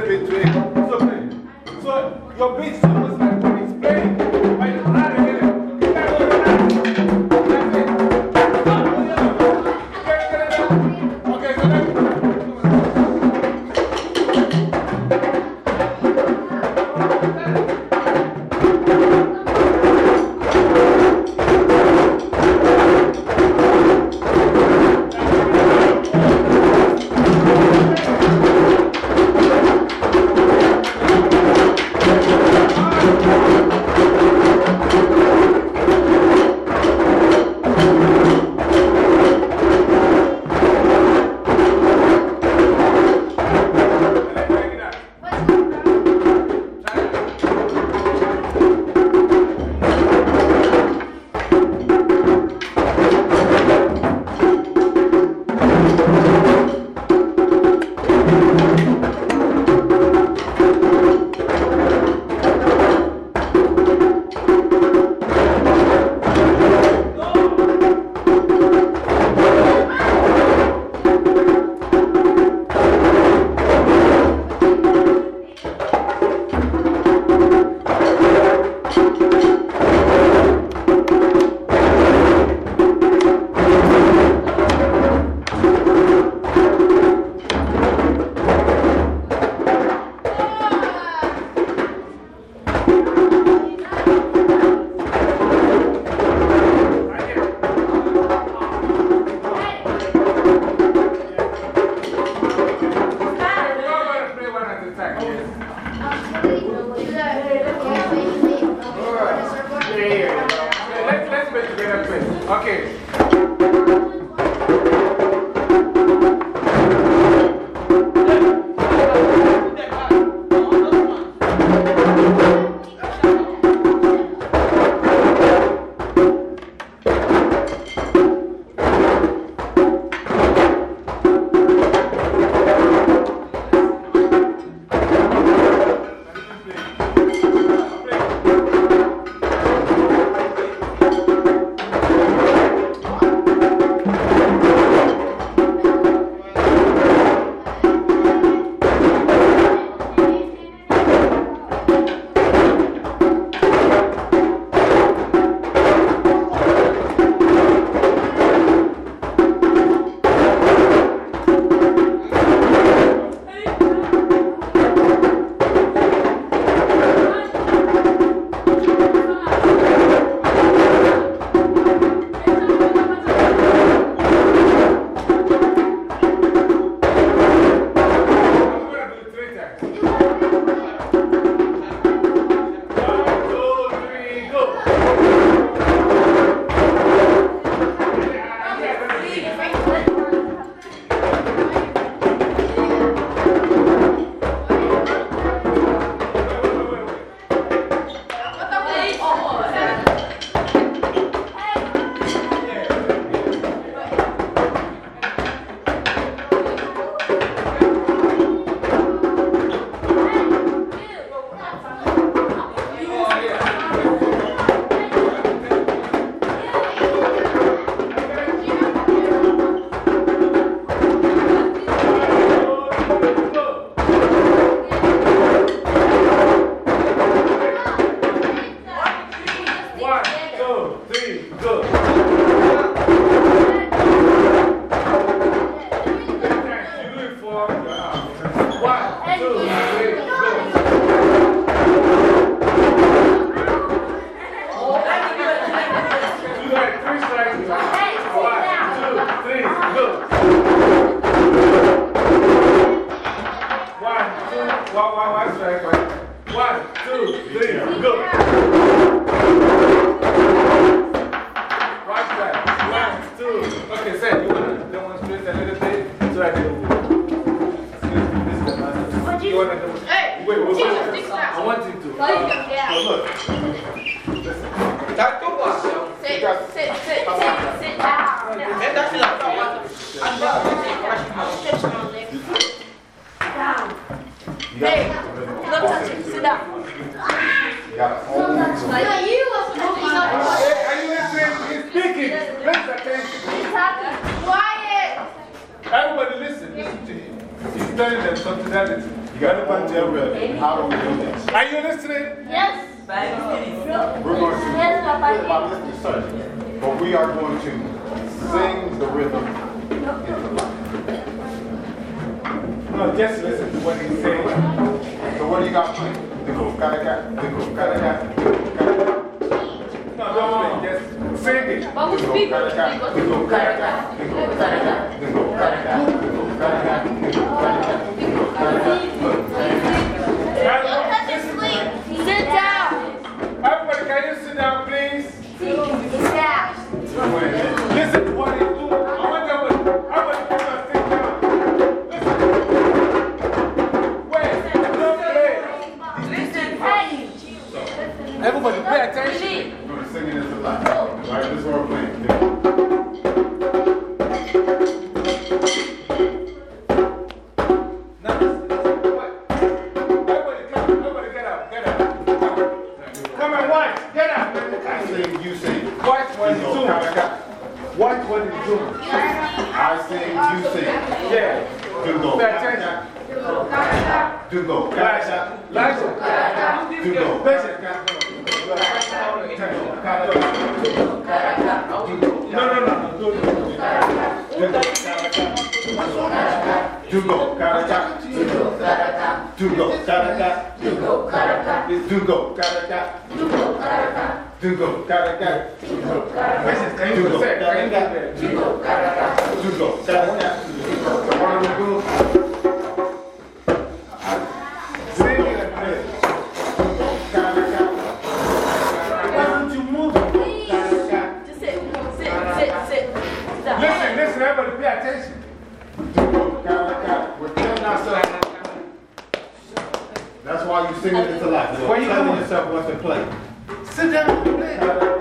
little bit to it. It's okay. So your breath is almost like telling them something that is. You got to punch. How do we do this? Are you listening? Yes. We're going to. Yes, Papa. But we are going to sing the rhythm No, just listen to what he's saying. So, what do you got playing? The goof, the group, the goof, karaka. No, don't just sing it. The goof, karaka, the goof, karaka. Do go, caraca. Do go, caraca. Do go, caraca. Do go, caraca. Do go, caraca. Do go, caraca. Do go, caraca. Do go, caraca. are you're singing it to life. are you telling yourself what's the play? Sit down and play.